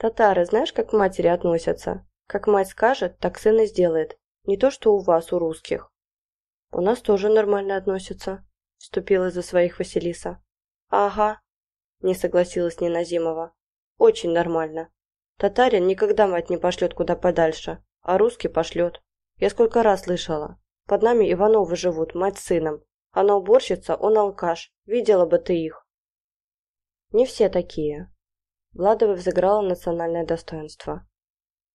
Татары знаешь, как к матери относятся? Как мать скажет, так сын и сделает. Не то, что у вас, у русских. У нас тоже нормально относятся, вступила за своих Василиса. Ага, не согласилась Неназимова. Очень нормально. Татарин никогда мать не пошлет куда подальше, а русский пошлет. Я сколько раз слышала. Под нами Ивановы живут, мать с сыном. Она уборщица, он алкаш. Видела бы ты их. Не все такие. Владова взыграла национальное достоинство.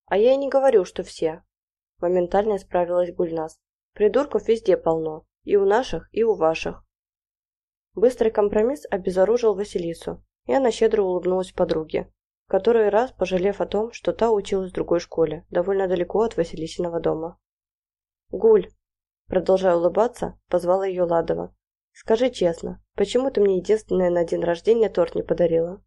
А я и не говорю, что все. Моментально исправилась Гульнас. Придурков везде полно. И у наших, и у ваших. Быстрый компромисс обезоружил Василису, и она щедро улыбнулась подруге, который раз пожалев о том, что та училась в другой школе, довольно далеко от Василисиного дома. «Гуль!» Продолжая улыбаться, позвала ее Ладова. «Скажи честно, почему ты мне единственное на день рождения торт не подарила?»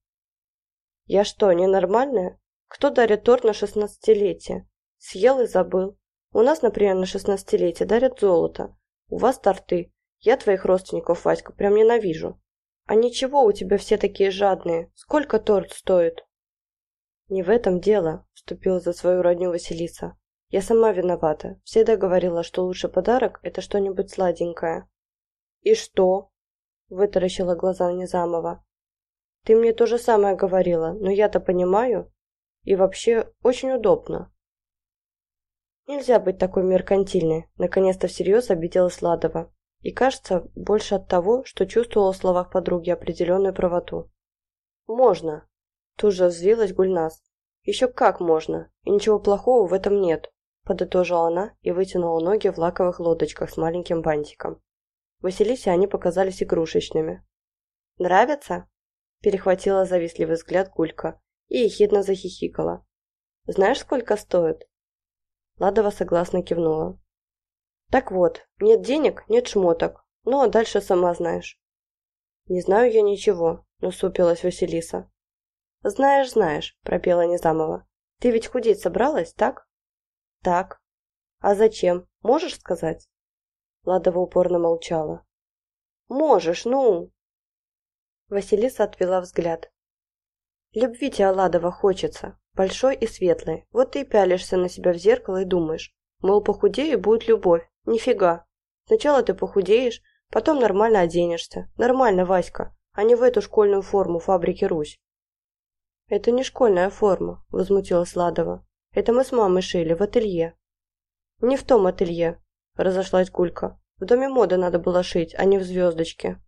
«Я что, ненормальная? Кто дарит торт на шестнадцатилетие? Съел и забыл. У нас, например, на шестнадцатилетие дарят золото. У вас торты. Я твоих родственников, Васька, прям ненавижу. А ничего, у тебя все такие жадные. Сколько торт стоит?» «Не в этом дело», – вступила за свою родню Василиса. «Я сама виновата. Всегда говорила, что лучший подарок – это что-нибудь сладенькое». «И что?» – вытаращила глаза Незамова. «Ты мне то же самое говорила, но я-то понимаю. И вообще, очень удобно». «Нельзя быть такой меркантильной», – наконец-то всерьез обиделась Ладова. И кажется, больше от того, что чувствовала в словах подруги определенную правоту. «Можно», Тут же взвилась Гульнас. «Еще как можно, и ничего плохого в этом нет», подытожила она и вытянула ноги в лаковых лодочках с маленьким бантиком. Василисе они показались игрушечными. «Нравится?» Перехватила завистливый взгляд Гулька и ехидно захихикала. «Знаешь, сколько стоит?» Ладова согласно кивнула. «Так вот, нет денег, нет шмоток. Ну, а дальше сама знаешь». «Не знаю я ничего», — насупилась Василиса. «Знаешь, знаешь», – пропела Незамова. «Ты ведь худеть собралась, так?» «Так». «А зачем? Можешь сказать?» Ладова упорно молчала. «Можешь, ну!» Василиса отвела взгляд. «Любви тебя, Ладова, хочется, большой и светлой. Вот ты и пялишься на себя в зеркало и думаешь, мол, похудею будет любовь. Нифига. Сначала ты похудеешь, потом нормально оденешься. Нормально, Васька, а не в эту школьную форму фабрики Русь. «Это не школьная форма», – возмутилась Ладова. «Это мы с мамой шили в ателье». «Не в том ателье», – разошлась Гулька. «В доме моды надо было шить, а не в звездочке».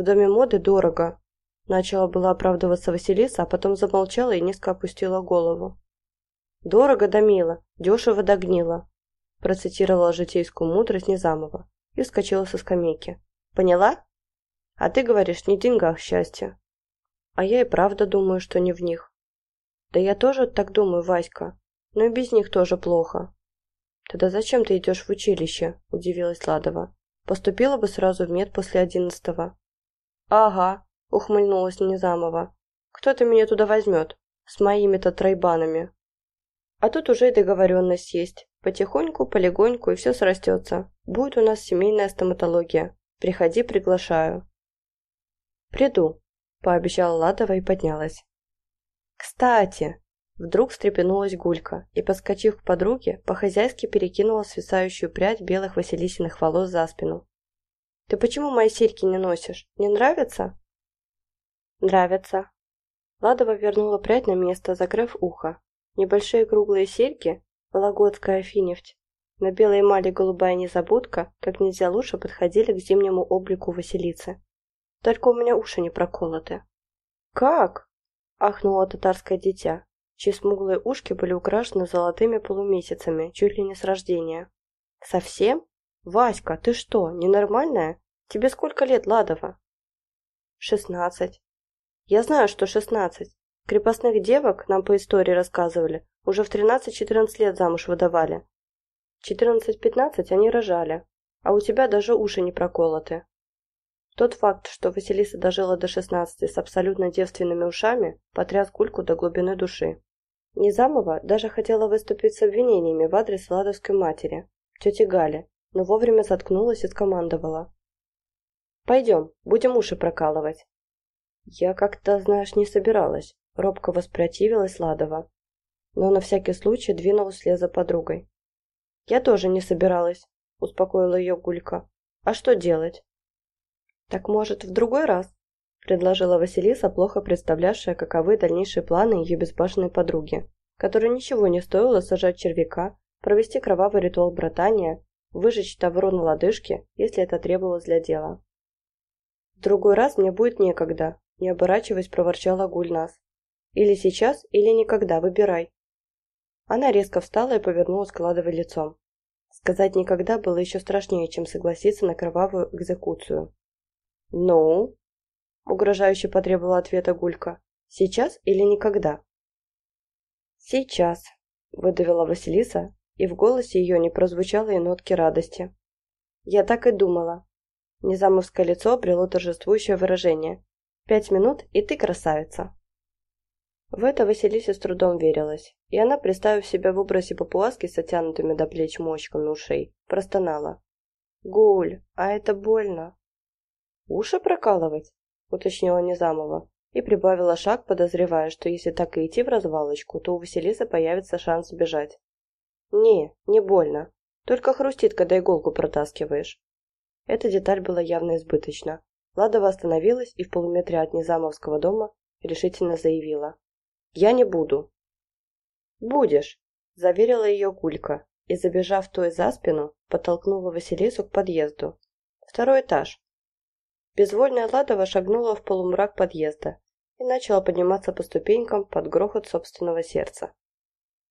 «В доме моды дорого», – начала была оправдываться Василиса, а потом замолчала и низко опустила голову. «Дорого да мило, дешево да гнило», – процитировала житейскую мудрость Незамова и вскочила со скамейки. «Поняла? А ты говоришь, не в деньгах счастье». А я и правда думаю, что не в них. Да я тоже так думаю, Васька. Но и без них тоже плохо. Тогда зачем ты идешь в училище? Удивилась Ладова. Поступила бы сразу в мед после одиннадцатого. Ага, ухмыльнулась Незамова. Кто-то меня туда возьмет. С моими-то тройбанами. А тут уже и договоренность есть. Потихоньку, полегоньку и все срастется. Будет у нас семейная стоматология. Приходи, приглашаю. Приду, пообещала Ладова и поднялась. «Кстати!» Вдруг встрепенулась Гулька и, подскочив к подруге, по-хозяйски перекинула свисающую прядь белых Василисиных волос за спину. «Ты почему мои серьги не носишь? Не нравится?» «Нравится». Ладова вернула прядь на место, закрыв ухо. Небольшие круглые серьги, вологодская финефть, на белой эмали голубая незабудка, как нельзя лучше подходили к зимнему облику Василицы. Только у меня уши не проколоты. «Как?» – ахнуло татарское дитя, чьи смуглые ушки были украшены золотыми полумесяцами, чуть ли не с рождения. «Совсем? Васька, ты что, ненормальная? Тебе сколько лет, Ладова?» «Шестнадцать». «Я знаю, что шестнадцать. Крепостных девок, нам по истории рассказывали, уже в тринадцать-четырнадцать лет замуж выдавали. Четырнадцать-пятнадцать они рожали, а у тебя даже уши не проколоты. Тот факт, что Василиса дожила до 16 с абсолютно девственными ушами, потряс Гульку до глубины души. Низамова даже хотела выступить с обвинениями в адрес Ладовской матери, тети Гали, но вовремя заткнулась и скомандовала. «Пойдем, будем уши прокалывать». «Я как-то, знаешь, не собиралась», Робко воспротивилась Ладова, но на всякий случай двинулась вслед за подругой. «Я тоже не собиралась», — успокоила ее Гулька. «А что делать?» «Так, может, в другой раз?» — предложила Василиса, плохо представлявшая, каковы дальнейшие планы ее безбашенной подруги, которой ничего не стоило сажать червяка, провести кровавый ритуал братания, выжечь тавро на лодыжке, если это требовалось для дела. «В другой раз мне будет некогда», — не оборачиваясь, проворчала Гульнас. «Или сейчас, или никогда, выбирай». Она резко встала и повернулась к Ладовой лицом. Сказать «никогда» было еще страшнее, чем согласиться на кровавую экзекуцию. «Ну?» Угрожающе потребовала ответа Гулька. «Сейчас или никогда?» «Сейчас», — выдавила Василиса, и в голосе ее не прозвучало и нотки радости. «Я так и думала». Незамовское лицо обрело торжествующее выражение. «Пять минут, и ты красавица». В это Василисе с трудом верилась, и она, представив себя в образе папуаски с оттянутыми до плеч мочками ушей, простонала. «Гуль, а это больно!» «Уши прокалывать?» уточнила Незамова и прибавила шаг, подозревая, что если так и идти в развалочку, то у Василисы появится шанс сбежать. «Не, не больно. Только хрустит, когда иголку протаскиваешь». Эта деталь была явно избыточна. Ладова остановилась и в полуметре от Незамовского дома решительно заявила. «Я не буду». «Будешь», – заверила ее Гулька и, забежав той за спину, подтолкнула Василису к подъезду. «Второй этаж. Безвольная Ладова шагнула в полумрак подъезда и начала подниматься по ступенькам под грохот собственного сердца.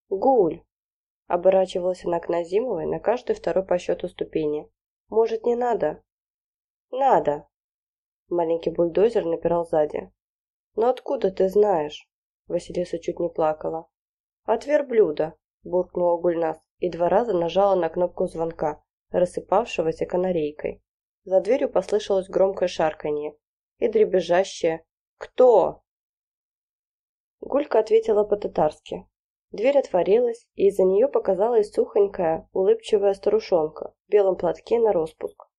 «Гуль!» — оборачивалась она к Назимовой на каждой второй по счету ступени. «Может, не надо?» «Надо!» Маленький бульдозер напирал сзади. «Но откуда ты знаешь?» Василиса чуть не плакала. «От верблюда!» — буркнула Гульнас и два раза нажала на кнопку звонка, рассыпавшегося канарейкой. За дверью послышалось громкое шарканье и дребезжащее «Кто?». Гулька ответила по-татарски. Дверь отворилась, и из-за нее показалась сухонькая, улыбчивая старушонка в белом платке на распуск.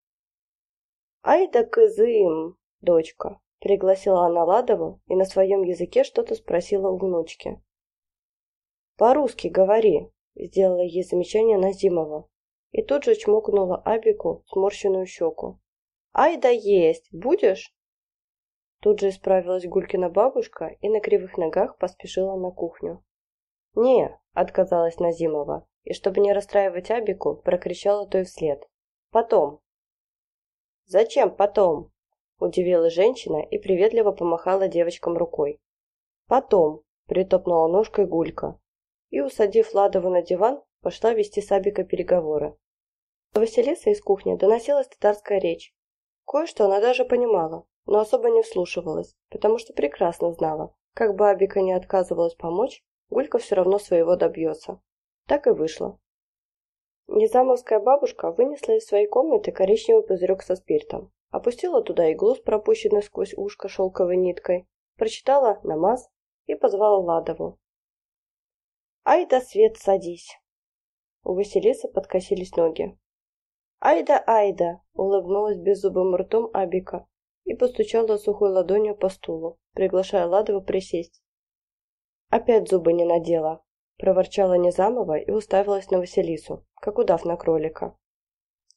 «Ай да кызым, дочка!» — пригласила она Ладову и на своем языке что-то спросила у внучки. «По-русски говори», — сделала ей замечание Назимова, и тут же чмокнула Абику сморщенную щеку. «Ай да есть! Будешь?» Тут же исправилась Гулькина бабушка и на кривых ногах поспешила на кухню. «Не», — отказалась Назимова, и, чтобы не расстраивать Абику, прокричала той вслед. «Потом». «Зачем потом?» — удивилась женщина и приветливо помахала девочкам рукой. «Потом», — притопнула ножкой Гулька, и, усадив Ладову на диван, пошла вести с Абикой переговоры. До Василисы из кухни доносилась татарская речь. Кое-что она даже понимала, но особо не вслушивалась, потому что прекрасно знала, как бы Абика не отказывалась помочь, Гулька все равно своего добьется. Так и вышло. Незамовская бабушка вынесла из своей комнаты коричневый пузырек со спиртом, опустила туда иглу с пропущенной сквозь ушко шелковой ниткой, прочитала «намаз» и позвала Ладову. «Ай да, Свет, садись!» У Василисы подкосились ноги. «Айда, айда!» — улыбнулась беззубым ртом Абика и постучала сухой ладонью по стулу, приглашая Ладова присесть. «Опять зубы не надела!» — проворчала Незамова и уставилась на Василису, как удав на кролика.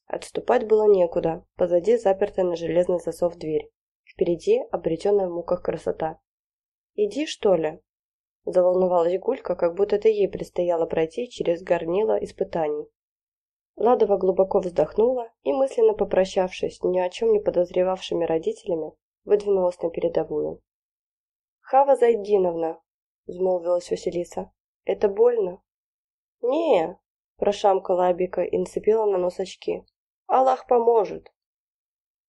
Отступать было некуда, позади запертая на железный засов дверь, впереди обретенная в муках красота. «Иди, что ли?» Заволновалась Гулька, как будто это ей предстояло пройти через горнило испытаний. Ладова глубоко вздохнула и, мысленно попрощавшись ни о чем не подозревавшими родителями, выдвинулась на передовую. «Хава Зайдиновна!» — взмолвилась Василиса. «Это больно?» «Не!» — прошамкала Абика и нацепила на нос очки. «Аллах поможет!»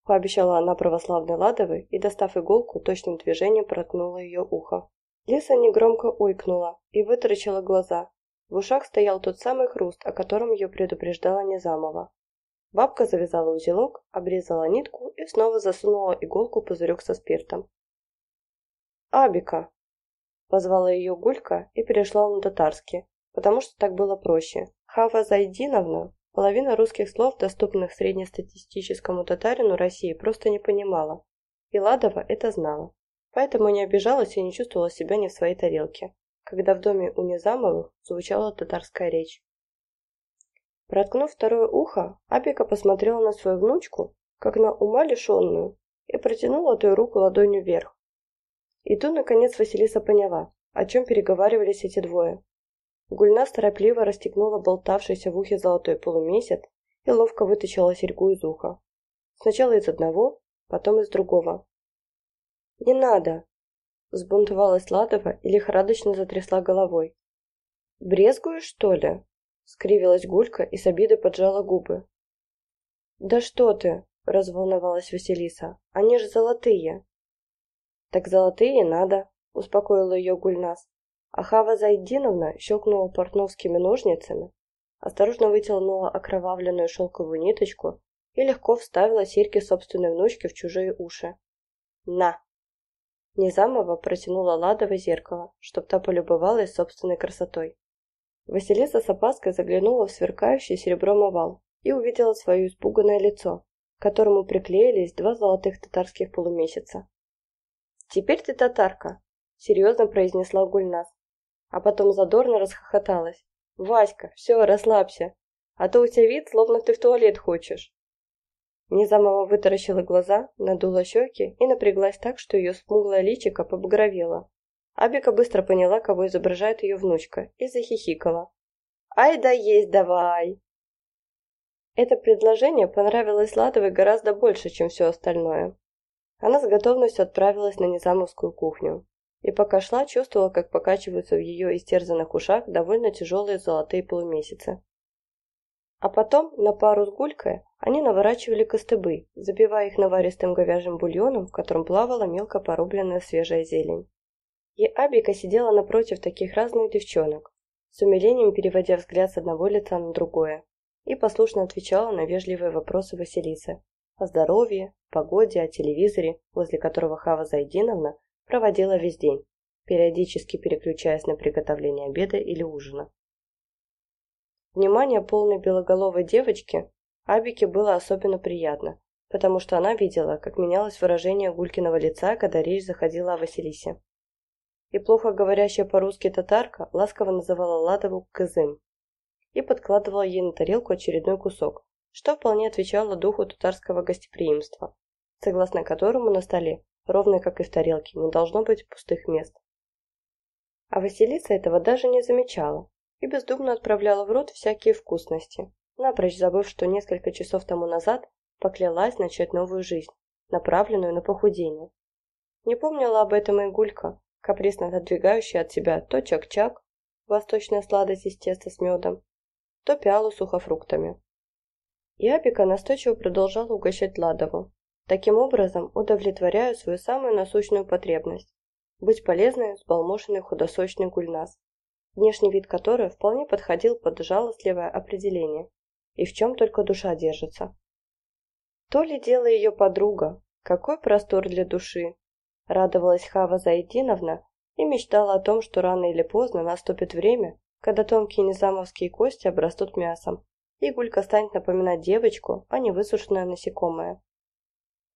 Пообещала она православной Ладовой и, достав иголку, точным движением проткнула ее ухо. Лиса негромко ойкнула и вытаращила глаза. В ушах стоял тот самый хруст, о котором ее предупреждала Незамова. Бабка завязала узелок, обрезала нитку и снова засунула иголку пузырек со спиртом. «Абика!» — позвала ее Гулька и перешла на татарский, потому что так было проще. Хава Зайдиновна половина русских слов, доступных среднестатистическому татарину России, просто не понимала. И Ладова это знала. поэтому не обижалась и не чувствовала себя не в своей тарелке, когда в доме у Низамовых звучала татарская речь. Проткнув второе ухо, Абика посмотрела на свою внучку, как на ума лишенную, и протянула той руку ладонью вверх. И тут, наконец, Василиса поняла, о чем переговаривались эти двое. Гульнас торопливо расстегнула болтавшийся в ухе золотой полумесяц и ловко вытащила серьгу из уха. Сначала из одного, потом из другого. «Не надо!» – взбунтовалась Ладова и лихорадочно затрясла головой. «Брезгуешь, что ли?» – скривилась Гулька и с обидой поджала губы. «Да что ты!» – разволновалась Василиса. «Они же золотые!» «Так золотые надо!» – успокоила ее Гульнас. А Хава Зайдиновна щелкнула портновскими ножницами, осторожно вытянула окровавленную шелковую ниточку и легко вставила серьги собственной внучки в чужие уши. «На!» Незамова протянула Ладово зеркало, чтоб та полюбовалась собственной красотой. Василиса с опаской заглянула в сверкающий серебром овал и увидела свое испуганное лицо, к которому приклеились два золотых татарских полумесяца. «Теперь ты татарка», — серьезно произнесла Гульнас, а потом задорно расхохоталась. «Васька, все, расслабься, а то у тебя вид, словно ты в туалет хочешь». Незамова вытаращила глаза, надула щеки и напряглась так, что ее смуглое личико побагровело. Абика быстро поняла, кого изображает ее внучка, и захихикала. «Ай да есть давай!» Это предложение понравилось Ладовой гораздо больше, чем все остальное. Она с готовностью отправилась на Низамовскую кухню. И пока шла, чувствовала, как покачиваются в ее истерзанных ушах довольно тяжелые золотые полумесяцы. А потом, на пару с гулькой, они наворачивали костыбы, забивая их наваристым говяжьим бульоном, в котором плавала мелко порубленная свежая зелень. И Абика сидела напротив таких разных девчонок, с умилением переводя взгляд с одного лица на другое, и послушно отвечала на вежливые вопросы Василисы о здоровье, погоде, о телевизоре, возле которого Хава Зайдиновна проводила весь день, периодически переключаясь на приготовление обеда или ужина. Внимание полной белоголовой девочки Абике было особенно приятно, потому что она видела, как менялось выражение Гулькиного лица, когда речь заходила о Василисе. И плохо говорящая по-русски татарка ласково называла Ладову «кызым» и подкладывала ей на тарелку очередной кусок, что вполне отвечало духу татарского гостеприимства, согласно которому на столе, ровно как и в тарелке, не должно быть пустых мест. А Василиса этого даже не замечала и бездумно отправляла в рот всякие вкусности, напрочь забыв, что несколько часов тому назад поклялась начать новую жизнь, направленную на похудение. Не помнила об этом и Гулька, каприсно отодвигающая от себя то чак-чак, восточная сладость из теста с медом, то пиалу сухофруктами. И Апика настойчиво продолжала угощать Ладову, таким образом удовлетворяя свою самую насущную потребность – быть полезной, сбалмошенной худосочной гульнас, внешний вид которой вполне подходил под жалостливое определение, и в чем только душа держится. То ли дело ее подруга, какой простор для души, радовалась Хава Заидиновна и мечтала о том, что рано или поздно наступит время, когда тонкие незамовские кости обрастут мясом, и Гулька станет напоминать девочку, а не высушенное насекомое.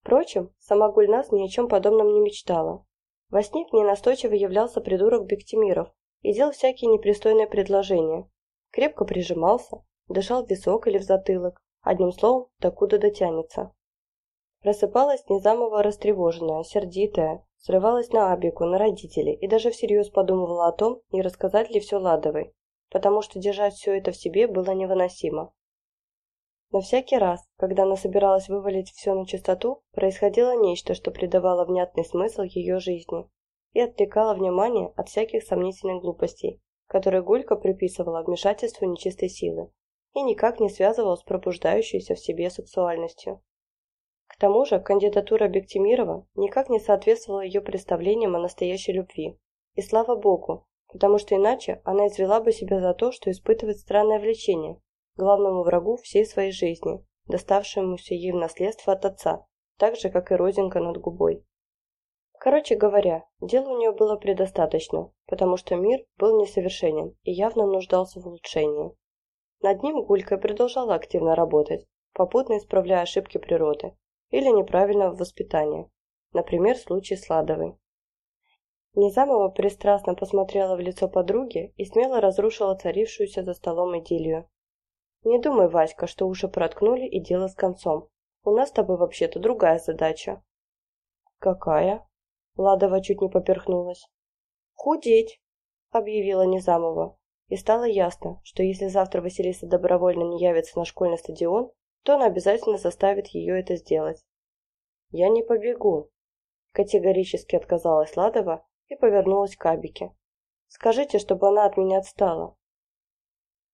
Впрочем, сама Гульнас ни о чем подобном не мечтала. Во сне к ней настойчиво являлся придурок Бектимиров и делал всякие непристойные предложения. Крепко прижимался, дышал в висок или в затылок, одним словом, докуда дотянется. Просыпалась Незамова растревоженная, сердитая, срывалась на Абику, на родителей и даже всерьез подумывала о том, не рассказать ли все Ладовой, потому что держать все это в себе было невыносимо. Но всякий раз, когда она собиралась вывалить все на чистоту, происходило нечто, что придавало внятный смысл ее жизни и отвлекало внимание от всяких сомнительных глупостей, которые Гулька приписывала вмешательству нечистой силы и никак не связывала с пробуждающейся в себе сексуальностью. К тому же кандидатура Бектимирова никак не соответствовала ее представлениям о настоящей любви. И слава богу, потому что иначе она извела бы себя за то, что испытывает странное влечение, главному врагу всей своей жизни, доставшемуся ей в наследство от отца, так же, как и родинка над губой. Короче говоря, дел у нее было предостаточно, потому что мир был несовершенен и явно нуждался в улучшении. Над ним Гулька продолжала активно работать, попутно исправляя ошибки природы или неправильного воспитания, например, случай с Незамова пристрастно посмотрела в лицо подруги и смело разрушила царившуюся за столом идиллию. «Не думай, Васька, что уши проткнули и дело с концом. У нас с тобой вообще-то другая задача». «Какая?» Ладова чуть не поперхнулась. «Худеть!» — объявила Незамова. И стало ясно, что если завтра Василиса добровольно не явится на школьный стадион, то он обязательно заставит ее это сделать. «Я не побегу», — категорически отказалась Ладова и повернулась к Абике. «Скажите, чтобы она от меня отстала».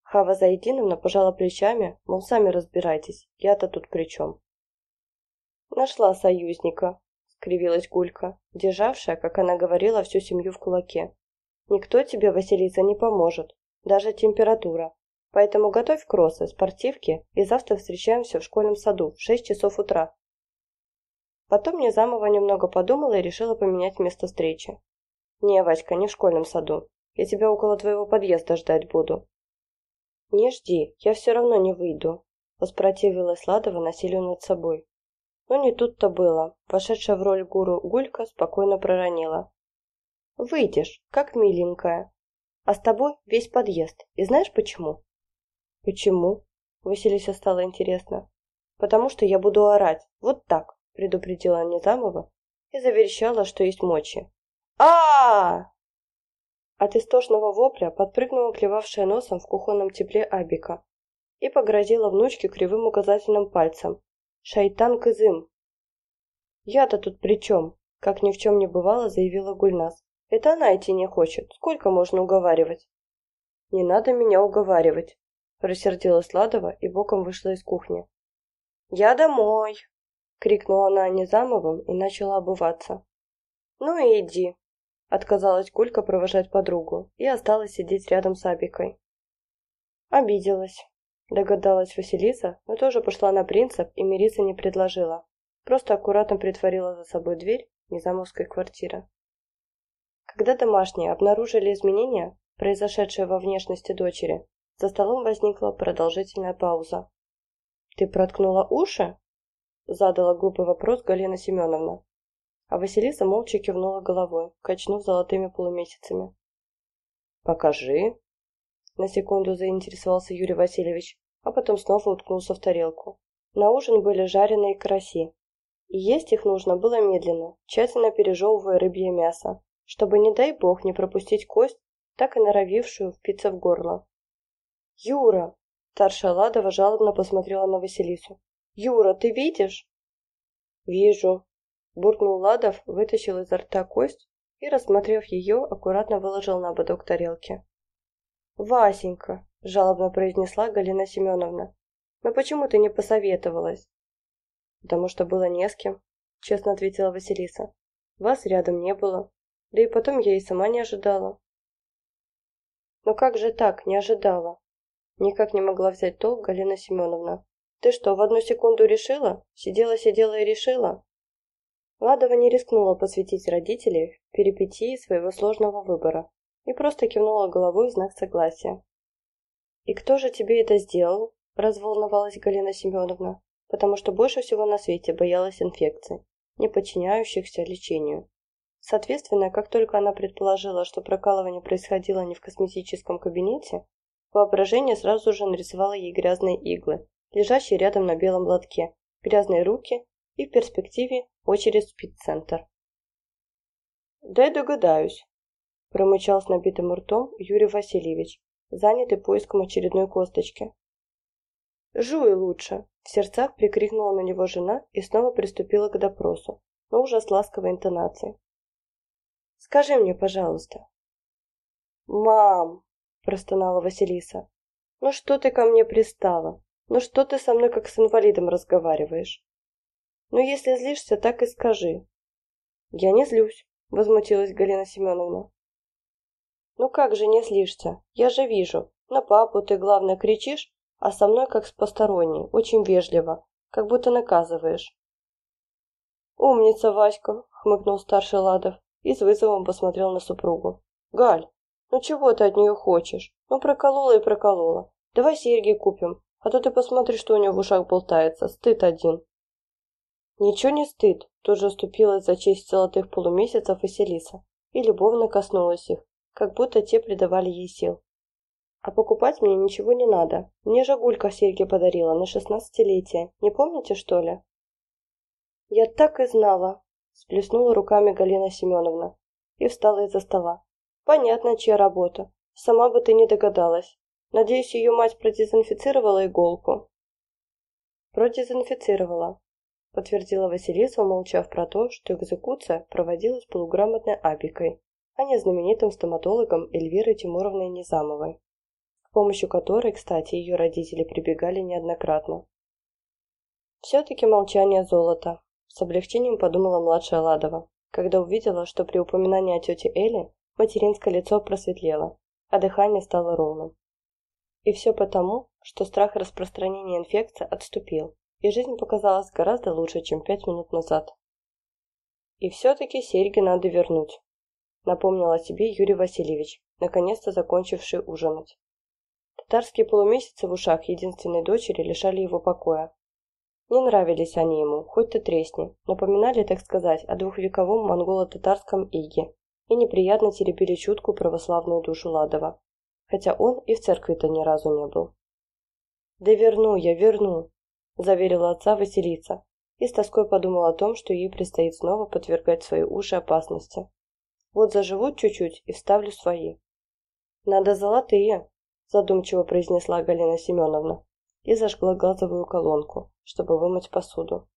Хава Заединовна пожала плечами, мол, сами разбирайтесь, я-то тут при чем. «Нашла союзника», — скривилась Гулька, державшая, как она говорила, всю семью в кулаке. «Никто тебе, Василиса, не поможет, даже температура. Поэтому готовь кроссы, спортивки, и завтра встречаемся в школьном саду в шесть часов утра». Потом Незамова немного подумала и решила поменять место встречи. «Не, Васька, не в школьном саду. Я тебя около твоего подъезда ждать буду». «Не жди, я все равно не выйду», — воспротивилась Ладова насилию над собой. Но не тут-то было. Вошедшая в роль гуру Гулька спокойно проронила. «Выйдешь, как миленькая. А с тобой весь подъезд. И знаешь почему?» «Почему?» — Василисе стало интересно. «Потому что я буду орать. Вот так», — предупредила Незамова и заверещала, что есть мочи. А От истошного вопля подпрыгнула клевавшая носом в кухонном тепле Абика и погрозила внучке кривым указательным пальцем, Шайтан Кызым!» «Я-то тут при чем?» — как ни в чем не бывало, заявила Гульнас. «Это она идти не хочет. Сколько можно уговаривать?» «Не надо меня уговаривать», — рассердилась Ладова и боком вышла из кухни. «Я домой!» — крикнула она Незамовым и начала обуваться. «Ну и иди!» — отказалась Гулька провожать подругу и осталась сидеть рядом с Абикой. Обиделась. Догадалась Василиса, но тоже пошла на принцип и мириться не предложила. Просто аккуратно притворила за собой дверь незамовской квартиры. Когда домашние обнаружили изменения, произошедшие во внешности дочери, за столом возникла продолжительная пауза. «Ты проткнула уши?» — задала глупый вопрос Галина Семеновна. А Василиса молча кивнула головой, качнув золотыми полумесяцами. «Покажи», на секунду заинтересовался Юрий Васильевич, а потом снова уткнулся в тарелку. На ужин были жареные караси. И есть их нужно было медленно, тщательно пережевывая рыбье мясо, чтобы, не дай бог, не пропустить кость, так и норовившую впиться в горло. «Юра!» – старшая Ладова жалобно посмотрела на Василису. «Юра, ты видишь?» «Вижу», – буркнул Ладов, вытащил изо рта кость и, рассмотрев ее, аккуратно выложил на ободок тарелки. «Васенька», — жалобно произнесла Галина Семеновна, «но почему ты не посоветовалась?» «Потому что было не с кем», — честно ответила Василиса. «Вас рядом не было, да и потом я и сама не ожидала». «Но как же так, не ожидала?» Никак не могла взять толк Галина Семеновна. «Ты что, в одну секунду решила? Сидела-сидела и решила?» Ладова не рискнула посвятить родителей в перипетии своего сложного выбора, и просто кивнула головой в знак согласия. «И кто же тебе это сделал?» – разволновалась Галина Семеновна, потому что больше всего на свете боялась инфекций, не подчиняющихся лечению. Соответственно, как только она предположила, что прокалывание происходило не в косметическом кабинете, воображение сразу же нарисовало ей грязные иглы, лежащие рядом на белом лотке, грязные руки и в перспективе очередь в спид-центр. «Дай догадаюсь», промычал с набитым ртом Юрий Васильевич, занятый поиском очередной косточки. «Жуй лучше!» — в сердцах прикрикнула на него жена и снова приступила к допросу, но уже с ласковой интонацией. «Скажи мне, пожалуйста». «Мам!» — простонала Василиса. «Ну что ты ко мне пристала? Ну что ты со мной как с инвалидом разговариваешь? Ну если злишься, так и скажи». «Я не злюсь», — возмутилась Галина Семеновна. Ну как же не злишься? Я же вижу. На папу ты, главное, кричишь, а со мной как с посторонней, очень вежливо, как будто наказываешь. «Умница, Васька!» — хмыкнул старший Ладов и с вызовом посмотрел на супругу. «Галь, ну чего ты от нее хочешь? Ну проколола и проколола. Давай серьги купим, а то ты посмотри, что у нее в ушах болтается. Стыд один». «Ничего не стыд», — тут же уступилась за честь золотых полумесяцев Василиса. и любовно коснулась их, как будто те придавали ей сил. А покупать мне ничего не надо. Мне же Гулька серьги подарила на шестнадцатилетие. Не помните, что ли? Я так и знала, сплеснула руками Галина Семеновна и встала из-за стола. Понятно, чья работа. Сама бы ты не догадалась. Надеюсь, ее мать продезинфицировала иголку. Продезинфицировала, подтвердила Василиса, умолчав про то, что экзекуция проводилась полуграмотной Абикой, а не знаменитым стоматологом Эльвирой Тимуровной Низамовой, к помощи которой, кстати, ее родители прибегали неоднократно. Все-таки молчание золота, с облегчением подумала младшая Ладова, когда увидела, что при упоминании о тете Эле материнское лицо просветлело, а дыхание стало ровным. И все потому, что страх распространения инфекции отступил, и жизнь показалась гораздо лучше, чем пять минут назад. И все-таки серьги надо вернуть, напомнил о себе Юрий Васильевич, наконец-то закончивший ужинать. Татарские полумесяцы в ушах единственной дочери лишали его покоя. Не нравились они ему, хоть ты тресни, напоминали, так сказать, о двухвековом монголо-татарском иге и неприятно теребили чуткую православную душу Ладова, хотя он и в церкви-то ни разу не был. «Да верну я, верну», – заверила отца Василиса, и с тоской подумала о том, что ей предстоит снова подвергать свои уши опасности. «Вот заживут чуть-чуть и вставлю свои». «Надо золотые», – задумчиво произнесла Галина Семеновна и зажгла газовую колонку, чтобы вымыть посуду.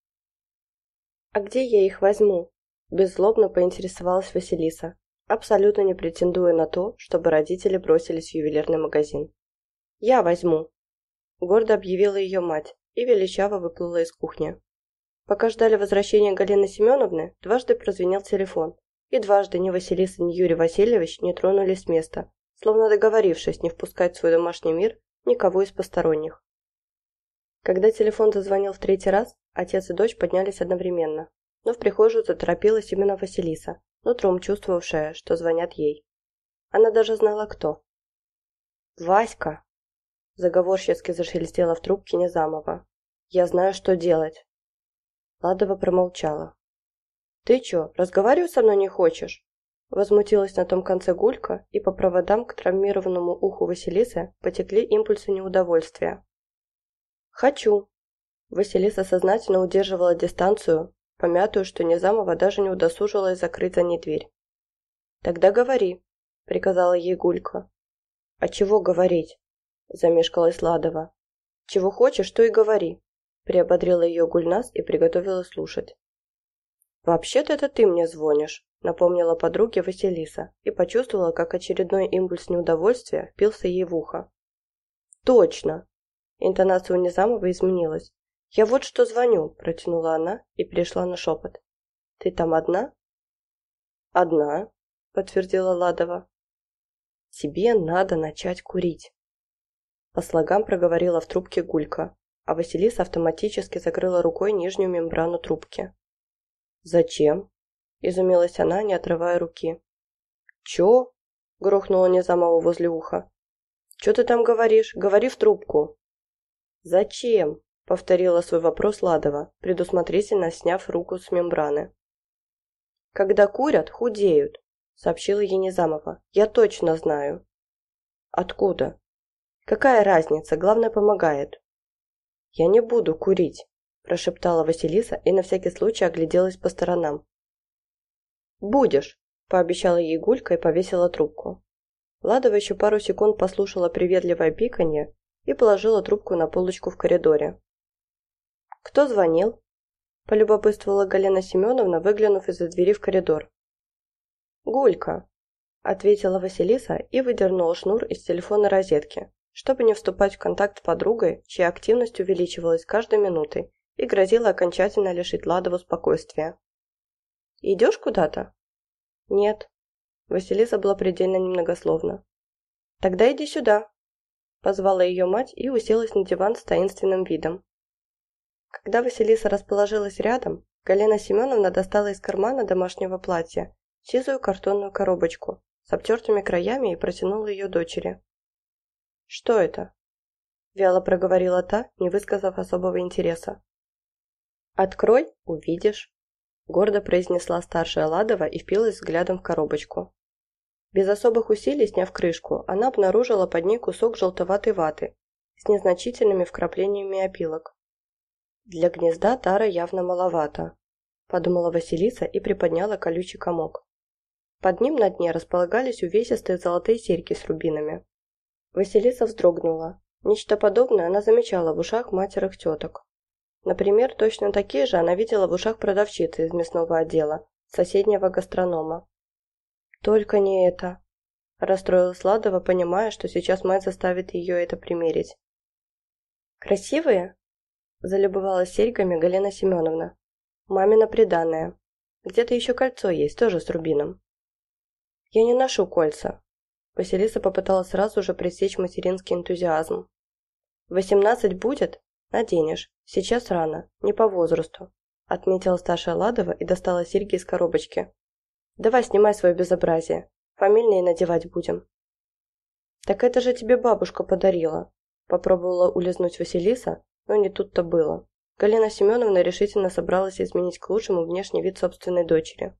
«А где я их возьму?» – беззлобно поинтересовалась Василиса, абсолютно не претендуя на то, чтобы родители бросились в ювелирный магазин. «Я возьму», – гордо объявила ее мать и величаво выплыла из кухни. Пока ждали возвращения Галины Семеновны, дважды прозвенел телефон, и дважды ни Василиса, ни Юрий Васильевич не тронулись с места, словно договорившись не впускать в свой домашний мир никого из посторонних. Когда телефон зазвонил в третий раз, отец и дочь поднялись одновременно, но в прихожую заторопилась именно Василиса, нутром чувствовавшая, что звонят ей. Она даже знала, кто. «Васька!» Заговорщицки зашелестела в трубке Незамова. «Я знаю, что делать!» Ладова промолчала. «Ты чё, разговаривать со мной не хочешь?» Возмутилась на том конце Гулька, и по проводам к травмированному уху Василисы потекли импульсы неудовольствия. «Хочу!» Василиса сознательно удерживала дистанцию, помятую, что Незамова даже не удосужилась закрыть за ней дверь. «Тогда говори», — приказала ей Гулька. «А чего говорить?» — замешкалась Ладова. «Чего хочешь, то и говори», — приободрила ее Гульнас и приготовила слушать. «Вообще-то это ты мне звонишь», — напомнила подруге Василиса и почувствовала, как очередной импульс неудовольствия впился ей в ухо. «Точно!» Интонация у Низамова изменилась. «Я вот что звоню», – протянула она и перешла на шепот. «Ты там одна?» «Одна», – подтвердила Ладова. «Тебе надо начать курить». По слогам проговорила в трубке Гулька, а Василиса автоматически закрыла рукой нижнюю мембрану трубки. «Зачем?» – изумилась она, не отрывая руки. «Чё?» – грохнула Незамова возле уха. «Чё ты там говоришь? Говори в трубку!» «Зачем?» – повторила свой вопрос Ладова, предусмотрительно сняв руку с мембраны. «Когда курят, худеют», – сообщила Енизамова. «Я точно знаю». «Откуда?» «Какая разница? Главное, помогает». «Я не буду курить», – прошептала Василиса и на всякий случай огляделась по сторонам. «Будешь», – пообещала ей Гулька и повесила трубку. Ладова еще пару секунд послушала приветливое пиканье, и положила трубку на полочку в коридоре. «Кто звонил?» – полюбопытствовала Галина Семеновна, выглянув из-за двери в коридор. «Гулька», – ответила Василиса и выдернула шнур из телефона розетки, чтобы не вступать в контакт с подругой, чья активность увеличивалась каждой минутой и грозила окончательно лишить Ладову спокойствия. «Идешь куда-то?» «Нет». Василиса была предельно немногословна. «Тогда иди сюда», Позвала ее мать и уселась на диван с таинственным видом. Когда Василиса расположилась рядом, Галина Семеновна достала из кармана домашнего платья сизую картонную коробочку с обтертыми краями и протянула ее дочери. «Что это?» – вяло проговорила та, не высказав особого интереса. «Открой, увидишь», гордо произнесла старшая Ладова и впилась взглядом в коробочку. Без особых усилий, сняв крышку, она обнаружила под ней кусок желтоватой ваты с незначительными вкраплениями опилок. Для гнезда тара явно маловато, подумала Василиса и приподняла колючий комок. Под ним на дне располагались увесистые золотые серьги с рубинами. Василиса вздрогнула. Нечто подобное она замечала в ушах матерых теток. Например, точно такие же она видела в ушах продавщицы из мясного отдела, соседнего гастронома. «Только не это!» Расстроилась Ладова, понимая, что сейчас мать заставит ее это примерить. «Красивые?» Залюбовалась серьгами Галина Семеновна. «Мамина приданная. Где-то еще кольцо есть, тоже с рубином». «Я не ношу кольца». Василиса попыталась сразу же пресечь материнский энтузиазм. «Восемнадцать будет? Наденешь. Сейчас рано, не по возрасту», отметила старшая Ладова и достала серьги из коробочки. «Давай снимай свое безобразие. Фамильные надевать будем». «Так это же тебе бабушка подарила», попробовала улизнуть Василиса, но не тут-то было. Галина Семеновна решительно собралась изменить к лучшему внешний вид собственной дочери.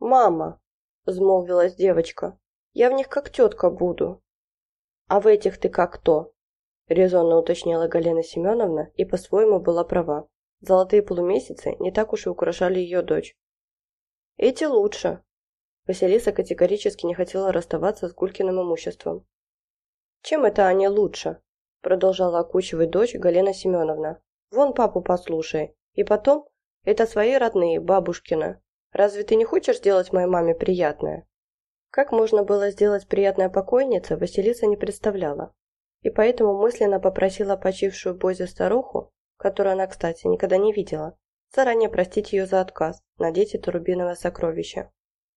«Мама!» – взмолвилась девочка. «Я в них как тетка буду». «А в этих ты как кто?» – резонно уточнила Галина Семеновна и по-своему была права. Золотые полумесяцы не так уж и украшали ее дочь. «Эти лучше!» Василиса категорически не хотела расставаться с Гулькиным имуществом. «Чем это они лучше?» продолжала окучивать дочь Галина Семеновна. «Вон папу послушай. И потом, это свои родные, бабушкина. Разве ты не хочешь сделать моей маме приятное?» Как можно было сделать приятное покойнице, Василиса не представляла. И поэтому мысленно попросила почившую Бозе старуху, которую она, кстати, никогда не видела, заранее простить ее за отказ, надеть это рубиновое сокровище.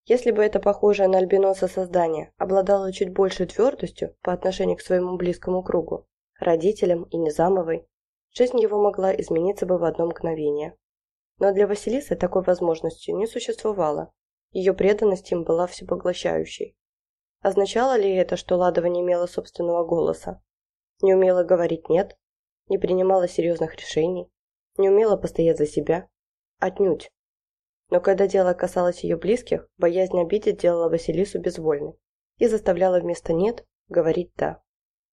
Если бы это похожее на альбиноса создание обладало чуть большей твердостью по отношению к своему близкому кругу, родителям и Низамовой, жизнь его могла измениться бы в одно мгновение. Но для Василисы такой возможности не существовало. Ее преданность им была всепоглощающей. Означало ли это, что Ладова не имела собственного голоса? Не умела говорить «нет», не принимала серьезных решений, не умела постоять за себя? Отнюдь. Но когда дело касалось ее близких, боязнь обидеть делала Василису безвольной и заставляла вместо «нет» говорить «да».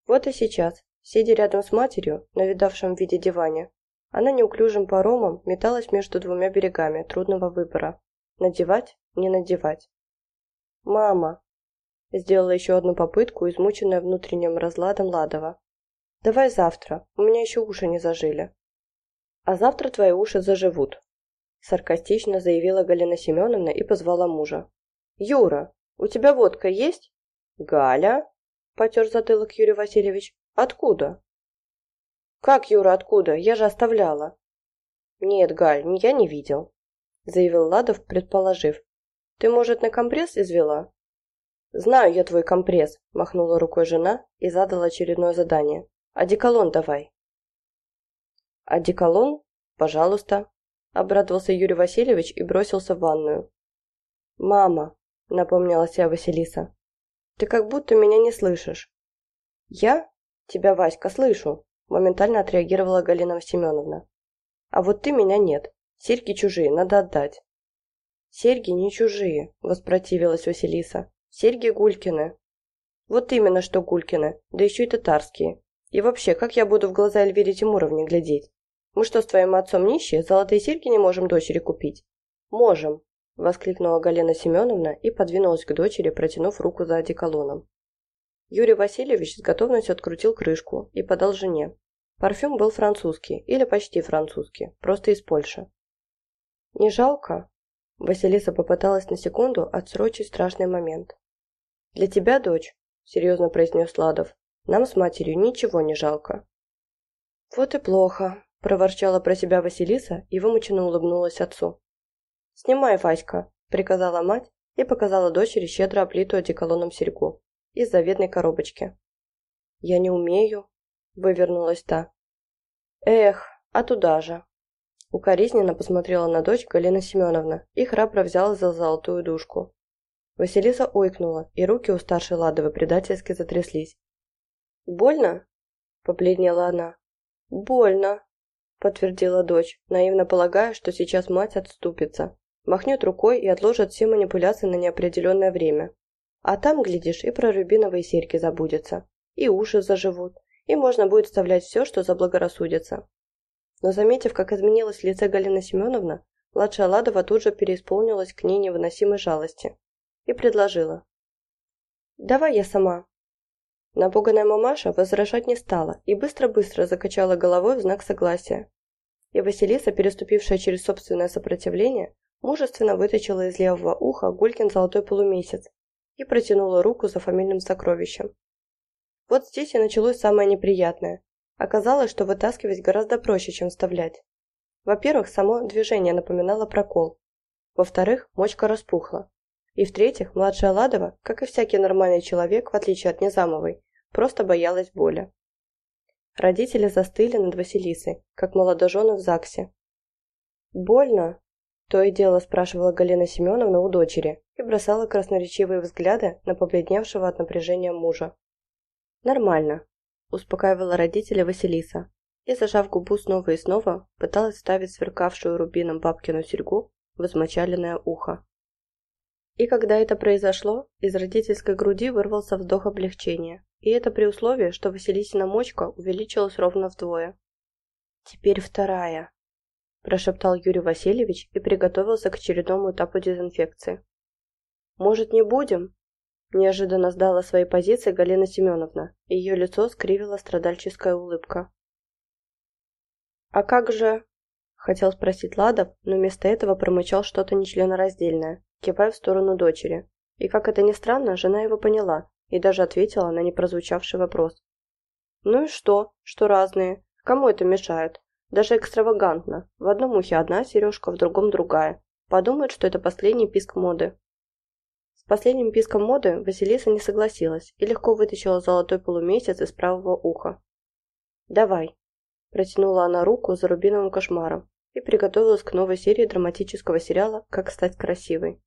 Вот и сейчас, Сидя рядом с матерью, на видавшем виде диване, она неуклюжим паромом металась между двумя берегами трудного выбора – надевать, не надевать. «Мама!» – сделала еще одну попытку, измученная внутренним разладом Ладова. «Давай завтра, у меня еще уши не зажили». «А завтра твои уши заживут», – саркастично заявила Галина Семеновна и позвала мужа. «Юра, у тебя водка есть?» «Галя?» – потер затылок Юрий Васильевич. Откуда? Как, Юра, откуда? Я же оставляла. Нет, Галь, я не видел, заявил Ладов, предположив. Ты, может, на компресс извела? Знаю я твой компресс, махнула рукой жена и задала очередное задание. Одеколон давай. Одеколон? Пожалуйста, обрадовался Юрий Васильевич и бросился в ванную. «Мама», — напомнила себя Василиса, — «ты как будто меня не слышишь». «Я? «Тебя, Васька, слышу!» – моментально отреагировала Галина Семеновна. «А вот ты меня нет. Серьги чужие, надо отдать». «Серьги не чужие», – воспротивилась Василиса. «Серьги Гулькины». «Вот именно что Гулькины, да еще и татарские. И вообще, как я буду в глаза Эльвире Тимуровне глядеть? Мы что, с твоим отцом нищие, золотые серьги не можем дочери купить?» «Можем», – воскликнула Галина Семеновна и подвинулась к дочери, протянув руку за одеколоном. Юрий Васильевич с готовностью открутил крышку и подал жене. Парфюм был французский, или почти французский, просто из Польши. «Не жалко?» Василиса попыталась на секунду отсрочить страшный момент. «Для тебя, дочь», — серьезно произнес Ладов, — «нам с матерью ничего не жалко». «Вот и плохо», — проворчала про себя Василиса и вымученно улыбнулась отцу. «Снимай, Васька», — приказала мать и показала дочери щедро облитую одеколоном серьгу из заветной коробочки. «Я не умею», — вывернулась та. «Эх, а туда же». Укоризненно посмотрела на дочь Галина Семеновна и храбро взяла за золотую дужку. Василиса ойкнула, и руки у старшей Ладовой предательски затряслись. «Больно?» — побледнела она. «Больно», подтвердила дочь, наивно полагая, что сейчас мать отступится, махнет рукой и отложит все манипуляции на неопределенное время. А там, глядишь, и про рубиновые серьги забудется, и уши заживут, и можно будет вставлять все, что заблагорассудится. Но заметив, как изменилось в лице Галина Семеновна, младшая Ладова тут же переисполнилась к ней невыносимой жалости и предложила. «Давай я сама». Напуганная мамаша возражать не стала и быстро-быстро закачала головой в знак согласия. И Василиса, переступившая через собственное сопротивление, мужественно вытащила из левого уха Гулькин золотой полумесяц и протянула руку за фамильным сокровищем. Вот здесь и началось самое неприятное. Оказалось, что вытаскивать гораздо проще, чем вставлять. Во-первых, само движение напоминало прокол. Во-вторых, мочка распухла. И в-третьих, младшая Ладова, как и всякий нормальный человек, в отличие от Незамовой, просто боялась боли. Родители застыли над Василисой, как молодожены в ЗАГСе. «Больно?» – то и дело спрашивала Галина Семеновна у дочери и бросала красноречивые взгляды на побледневшего от напряжения мужа. «Нормально», – успокаивала родителя Василиса, и, зажав губу снова и снова, пыталась вставить сверкавшую рубином бабкину серьгу в измочаленное ухо. И когда это произошло, из родительской груди вырвался вздох облегчения, и это при условии, что Василисина мочка увеличилась ровно вдвое. «Теперь вторая», – прошептал Юрий Васильевич и приготовился к очередному этапу дезинфекции. «Может, не будем?» Неожиданно сдала свои позиции Галина Семеновна, ее лицо скривила страдальческая улыбка. «А как же...» — хотел спросить Ладов, но вместо этого промычал что-то нечленораздельное, кивая в сторону дочери. И, как это ни странно, жена его поняла и даже ответила на непрозвучавший вопрос. «Ну и что, что разные? Кому это мешает? Даже экстравагантно. В одном ухе одна сережка, в другом другая. Подумают, что это последний писк моды. С последним писком моды Василиса не согласилась и легко вытащила золотой полумесяц из правого уха. «Давай», – протянула она руку за рубиновым кошмаром и приготовилась к новой серии драматического сериала «Как стать красивой».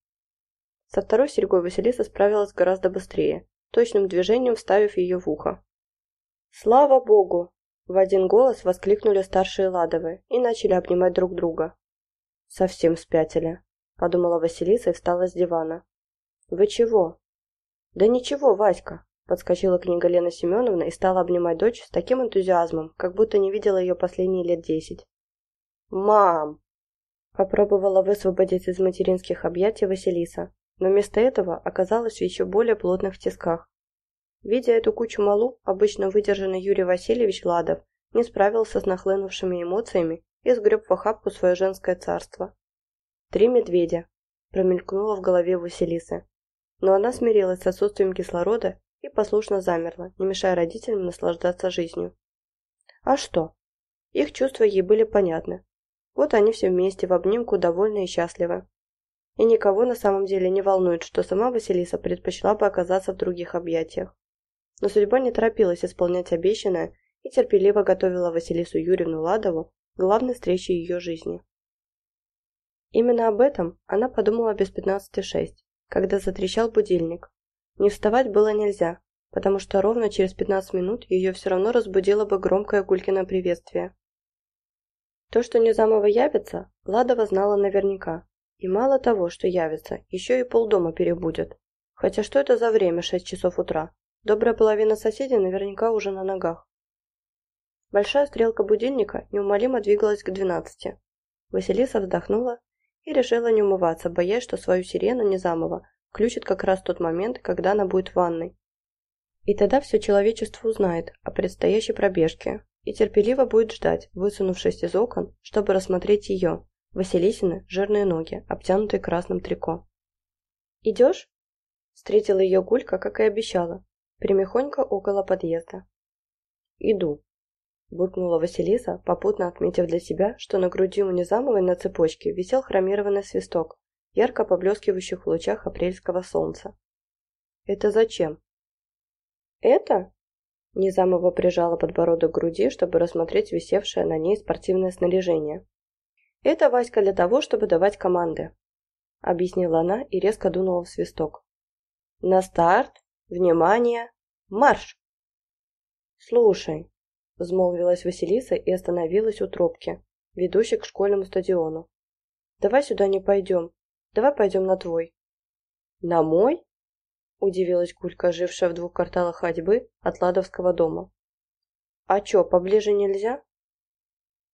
Со второй серьгой Василиса справилась гораздо быстрее, точным движением вставив ее в ухо. «Слава Богу!» – в один голос воскликнули старшие Ладовы и начали обнимать друг друга. «Совсем спятили», – подумала Василиса и встала с дивана. «Вы чего?» «Да ничего, Васька!» Подскочила к ней Галина Семеновна и стала обнимать дочь с таким энтузиазмом, как будто не видела ее последние лет десять. «Мам!» Попробовала высвободить из материнских объятий Василиса, но вместо этого оказалась в еще более плотных тисках. Видя эту кучу малу, обычно выдержанный Юрий Васильевич Ладов не справился с нахлынувшими эмоциями и сгреб в охапку свое женское царство. «Три медведя», промелькнуло в голове Василисы но она смирилась с отсутствием кислорода и послушно замерла, не мешая родителям наслаждаться жизнью. А что? Их чувства ей были понятны. Вот они все вместе в обнимку довольны и счастливы. И никого на самом деле не волнует, что сама Василиса предпочла бы оказаться в других объятиях. Но судьба не торопилась исполнять обещанное и терпеливо готовила Василису Юрьевну Ладову главной встрече ее жизни. Именно об этом она подумала без пятнадцати шесть, когда затрещал будильник. Не вставать было нельзя, потому что ровно через 15 минут ее все равно разбудило бы громкое Гулькино приветствие. То, что Незамова явится, Ладова знала наверняка. И мало того, что явится, еще и полдома перебудет. Хотя что это за время, 6 часов утра? Добрая половина соседей наверняка уже на ногах. Большая стрелка будильника неумолимо двигалась к 12. Василиса вздохнула и решила не умываться, боясь, что свою сирену Незамова включит как раз тот момент, когда она будет в ванной. И тогда все человечество узнает о предстоящей пробежке и терпеливо будет ждать, высунувшись из окон, чтобы рассмотреть ее, Василисины, жирные ноги, обтянутые красным трико. «Идешь?» Встретила ее Гулька, как и обещала, прямихонько около подъезда. «Иду», буркнула Василиса, попутно отметив для себя, что на груди у Незамовой на цепочке висел хромированный свисток, ярко поблескивающий в лучах апрельского солнца. «Это зачем?» «Это?» Незамова прижала подбородок к груди, чтобы рассмотреть висевшее на ней спортивное снаряжение. «Это, Васька, для того, чтобы давать команды», — объяснила она и резко дунула в свисток. «На старт! Внимание! Марш!» «Слушай, — взмолвилась Василиса и остановилась у тропки, ведущей к школьному стадиону. «Давай сюда не пойдем. Давай пойдем на твой». «На мой?» — удивилась Гулька, жившая в двух кварталах ходьбы от Ладовского дома. «А чё, поближе нельзя?»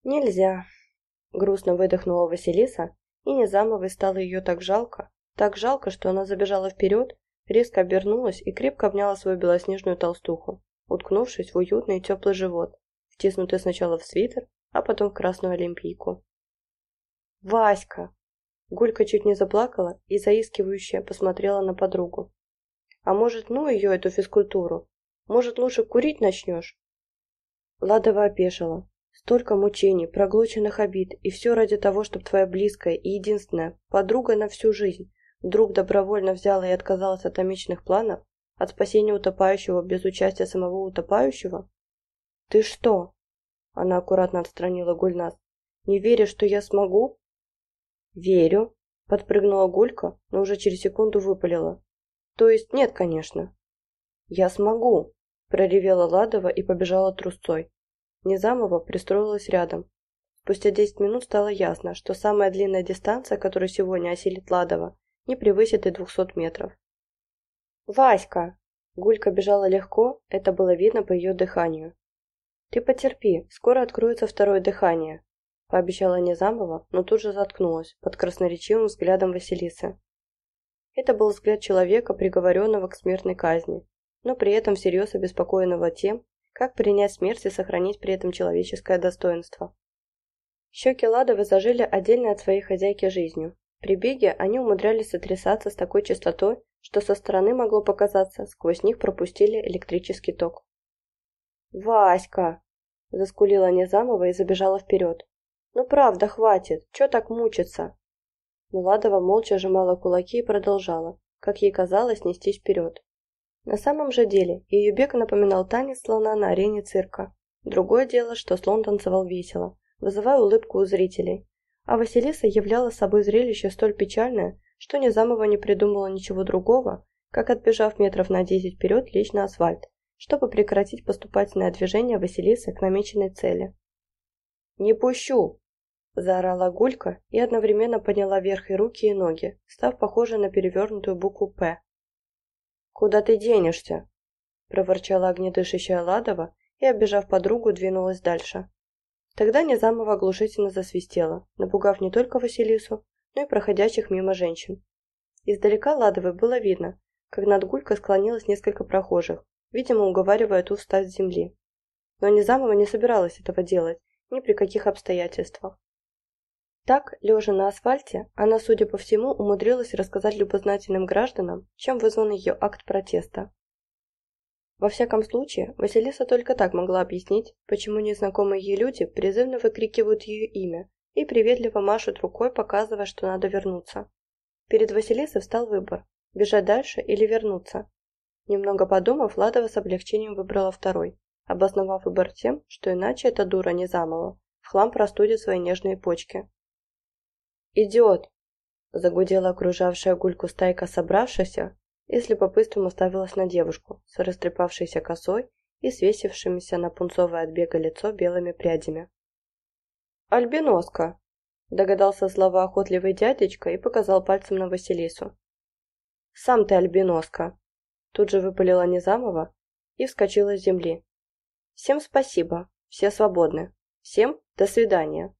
«Нельзя», — грустно выдохнула Василиса, и Незамовой стало ее так жалко, так жалко, что она забежала вперед, резко обернулась и крепко обняла свою белоснежную толстуху, уткнувшись в уютный теплый живот, втиснутый сначала в свитер, а потом в красную олимпийку. «Васька!» Гулька чуть не заплакала и заискивающе посмотрела на подругу. «А может, ну ее, эту физкультуру? Может, лучше курить начнешь?» Ладова опешила. Столько мучений, проглоченных обид, и все ради того, чтобы твоя близкая и единственная подруга на всю жизнь вдруг добровольно взяла и отказалась от амичных планов, от спасения утопающего без участия самого утопающего? «Ты что?» Она аккуратно отстранила Гульнас. «Не веришь, что я смогу?» «Верю», — подпрыгнула Гулька, но уже через секунду выпалила. «То есть нет, конечно». «Я смогу», — проревела Ладова и побежала трусцой. Незамова пристроилась рядом. Спустя десять минут стало ясно, что самая длинная дистанция, которую сегодня осилит Ладова, не превысит и двухсот метров. «Васька!» Гулька бежала легко, это было видно по ее дыханию. «Ты потерпи, скоро откроется второе дыхание», – пообещала Незамова, но тут же заткнулась под красноречивым взглядом Василисы. Это был взгляд человека, приговоренного к смертной казни, но при этом всерьез обеспокоенного тем, как принять смерть и сохранить при этом человеческое достоинство. Щеки Ладовы зажили отдельно от своей хозяйки жизнью. При беге они умудрялись сотрясаться с такой частотой, что со стороны могло показаться, сквозь них пропустили электрический ток. «Васька!» – заскулила Незамова и забежала вперед. «Ну правда, хватит! Чё так мучиться?» Но Ладова молча сжимала кулаки и продолжала, как ей казалось, нестись вперед. На самом же деле, ее бег напоминал танец слона на арене цирка. Другое дело, что слон танцевал весело, вызывая улыбку у зрителей. А Василиса являла собой зрелище столь печальное, что Незамова не придумала ничего другого, как отбежав метров на десять вперед лечь на асфальт, чтобы прекратить поступательное движение Василисы к намеченной цели. «Не пущу!» – заорала Гулька и одновременно подняла вверх и руки, и ноги, став похожей на перевернутую букву «П». «Куда ты денешься?» – проворчала огнедышащая Ладова и, оббежав подругу, двинулась дальше. Тогда Незамова оглушительно засвистела, напугав не только Василису, но и проходящих мимо женщин. Издалека Ладовой было видно, как над гулькой склонилось несколько прохожих, видимо, уговаривая ту встать с земли. Но Незамова не собиралась этого делать ни при каких обстоятельствах. Так, лежа на асфальте, она, судя по всему, умудрилась рассказать любознательным гражданам, чем вызван ее акт протеста. Во всяком случае, Василиса только так могла объяснить, почему незнакомые ей люди призывно выкрикивают ее имя и приветливо машут рукой, показывая, что надо вернуться. Перед Василисой встал выбор – бежать дальше или вернуться. Немного подумав, Ладова с облегчением выбрала второй, обосновав выбор тем, что иначе эта дура не замова, в хлам простудит свои нежные почки. «Идиот!» – загудела окружавшая гульку стайка собравшихся и с любопытством уставилась на девушку с растрепавшейся косой и свесившимися на пунцовое от бега лицо белыми прядями. «Альбиноска!» – догадался словоохотливый дядечка и показал пальцем на Василису. «Сам ты альбиноска!» Тут же выпалила Незамова и вскочила с земли. «Всем спасибо, все свободны. Всем до свидания!»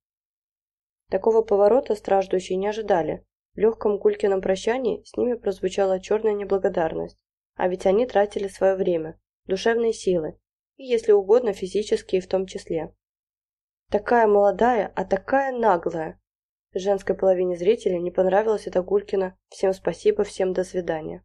Такого поворота страждущие не ожидали. В легком Гулькином прощании с ними прозвучала черная неблагодарность. А ведь они тратили свое время, душевные силы и, если угодно, физические в том числе. Такая молодая, а такая наглая. Женской половине зрителей не понравилось это Гулькина «Всем спасибо, всем до свидания».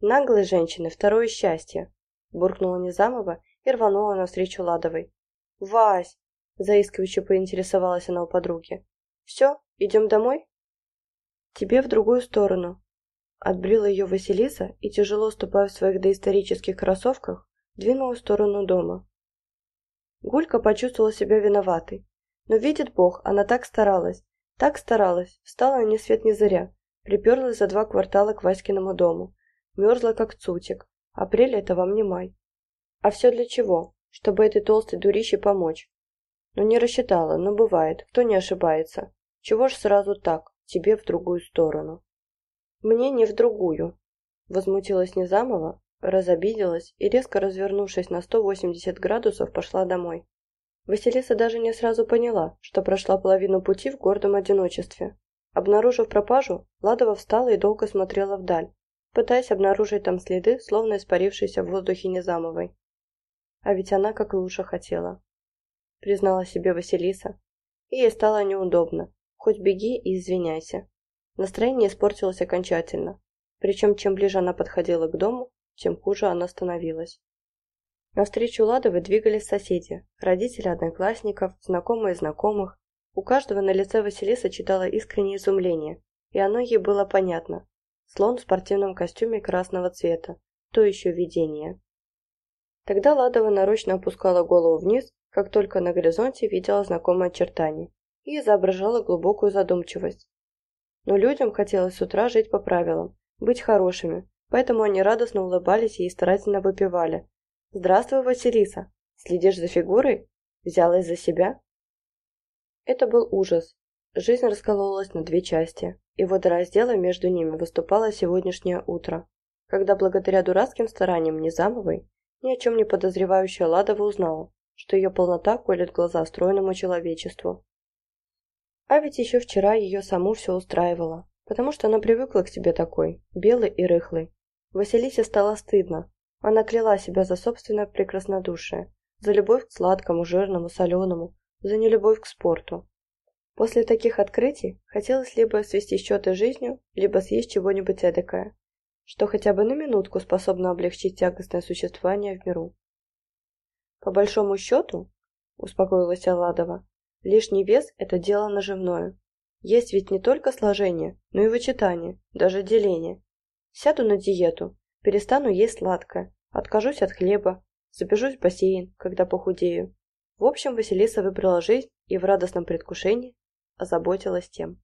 «Наглые женщины – второе счастье», – буркнула Незамова и рванула навстречу Ладовой. «Вась!» – заискивающе поинтересовалась она у подруги. «Все, идем домой?» «Тебе в другую сторону», – отбрила ее Василиса и, тяжело ступая в своих доисторических кроссовках, двинула в сторону дома. Гулька почувствовала себя виноватой. Но видит Бог, она так старалась, так старалась, встала ни свет ни заря, приперлась за два квартала к Васькиному дому, мерзла как цутик, апрель это вам не май. А все для чего? чтобы этой толстой дурище помочь. Но не рассчитала, но бывает, кто не ошибается. Чего ж сразу так, тебе в другую сторону? Мне не в другую. Возмутилась Незамова, разобиделась и, резко развернувшись на 180 градусов, пошла домой. Василиса даже не сразу поняла, что прошла половину пути в гордом одиночестве. Обнаружив пропажу, Ладова встала и долго смотрела вдаль, пытаясь обнаружить там следы, словно испарившиеся в воздухе Незамовой. А ведь она как лучше хотела. Признала себе Василиса, ей стало неудобно. Хоть беги и извиняйся. Настроение испортилось окончательно. Причем, чем ближе она подходила к дому, тем хуже она становилась. Навстречу Ладовой двигались соседи, родители одноклассников, знакомые знакомых. У каждого на лице Василиса читала искреннее изумление, и оно ей было понятно. Слон в спортивном костюме красного цвета. То еще видение. Тогда Ладова нарочно опускала голову вниз, как только на горизонте видела знакомое очертание, и изображала глубокую задумчивость. Но людям хотелось с утра жить по правилам, быть хорошими, поэтому они радостно улыбались и старательно выпивали. «Здравствуй, Василиса! Следишь за фигурой? Взялась за себя?» Это был ужас. Жизнь раскололась на две части, и водоразделом между ними выступало сегодняшнее утро, когда благодаря дурацким стараниям Низамовой ни о чем не подозревающая Ладова узнала, что ее полнота колет глаза стройному человечеству. А ведь еще вчера ее саму все устраивало, потому что она привыкла к себе такой, белой и рыхлой. Василисе стало стыдно. Она кляла себя за собственное прекраснодушие, за любовь к сладкому, жирному, соленому, за нелюбовь к спорту. После таких открытий хотелось либо свести счеты жизнью, либо съесть чего-нибудь эдакое, что хотя бы на минутку способно облегчить тягостное существование в миру. По большому счету, успокоилась Аладова, лишний вес – это дело наживное. Есть ведь не только сложение, но и вычитание, даже деление. Сяду на диету, перестану есть сладкое, откажусь от хлеба, запишусь в бассейн, когда похудею. В общем, Василиса выбрала жизнь и в радостном предвкушении озаботилась тем.